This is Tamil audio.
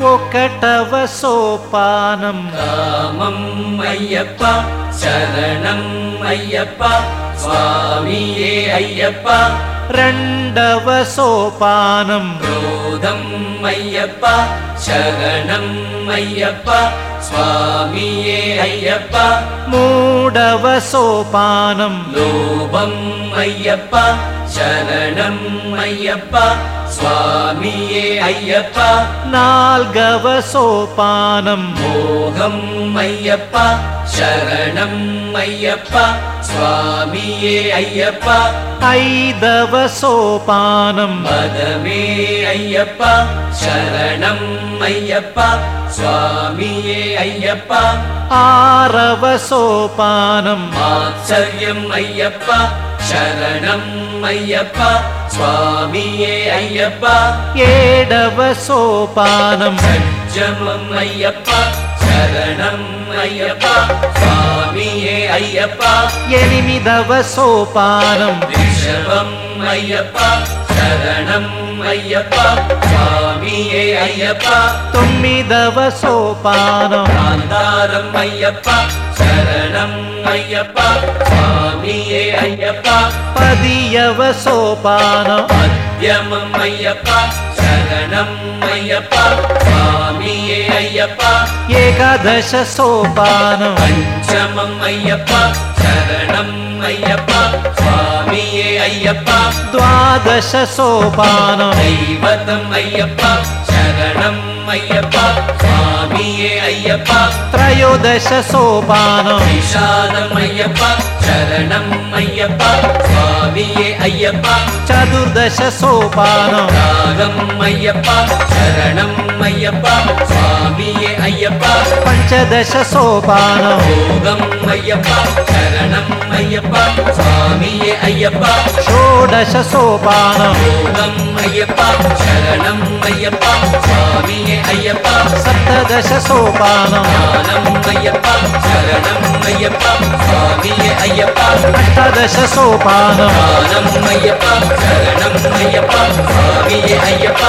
போக்கட்டவ சோபானம் ராமம் ஐயப்பா சரணம் ஐயப்பா சுவாமியே ஐயப்பா. രണ്ടവ സോപാനം ക്രോധം അയ്യപ്പ ശരണം അയ്യപ്പ சுவாமியே ஐயப்பா. மூடவ சோபானம் லோபம் ஐயப்பா சரணம் ஐயப்பா சுவாமியே ஐயப்பா. நால்கவ சோபானம் மோகம் ஐயப்பா சரணம் ஐயப்பா சுவாமியே ஐயப்பா. ஐதவ சோபானம் மதமே ஐயப்பா சரணம் ஐயப்பா. சுவாமியே ஐயப்பா. ஆரவ சோபானம். ஆச்சரியம் ஐயப்பா. சரணம் ஐயப்பா. சுவாமியே ஐயப்பா. ஏடவ சோபானம். சஜ்ஜமம் ஐயப்பா. சரணம் ஐயப்பா. சுவாமியே ஐயப்பா. எனிமிதவ சோபானம். ரிஷபம் ஐயப்பா. சரணம் ஐயப்பா. சுவாமியே ஐயப்பா తొమ్మిదవ సోపానం காந்தாரம் ஐயப்பா சரணம் ஐயப்பா சுவாமியே ஐயப்பா పదియవ సోపానం மத்தியமம் ஐயப்பா शरणम् अय्यप्प स्वामी ए अय्यप्प। एकादश सोपा पञ्चमम् अय्यप्प शरणम् मय्यप्प स्वामी ए अय्यप्प। द्वादश दैवतम् दैवतमय्यप्प शरणम् अय्यप्प स्वामी ए अय्यप्प। त्रयोदश शोभा विषादमय्यप्प शरणम् अय्यप्प। சுவாமியே ஐயப்பா. சதுர்தச சோபானம். ராகம் ஐயப்பா. சரணம் ஐயப்பா. சுவாமியே ஐயப்பா. பஞ்சதச சோபானம். யோகம் ஐயப்பா. சரணம் ஐயப்பா. சுவாமியே ஐயப்பா. ஷோடச சோபானம். யோகம் ஐயப்பா. சரணம் ஐயப்பா. சுவாமியே ஐயப்பா. சப்ததச சோபானம். ஐயப்பா. சரணம் ஐயப்பா. சுவாமி అయ్యప్ప అష్టాదశ సోపానం. అయ్యప్ప శరణం అయ్యప్ప స్వామియే అయ్యప్ప.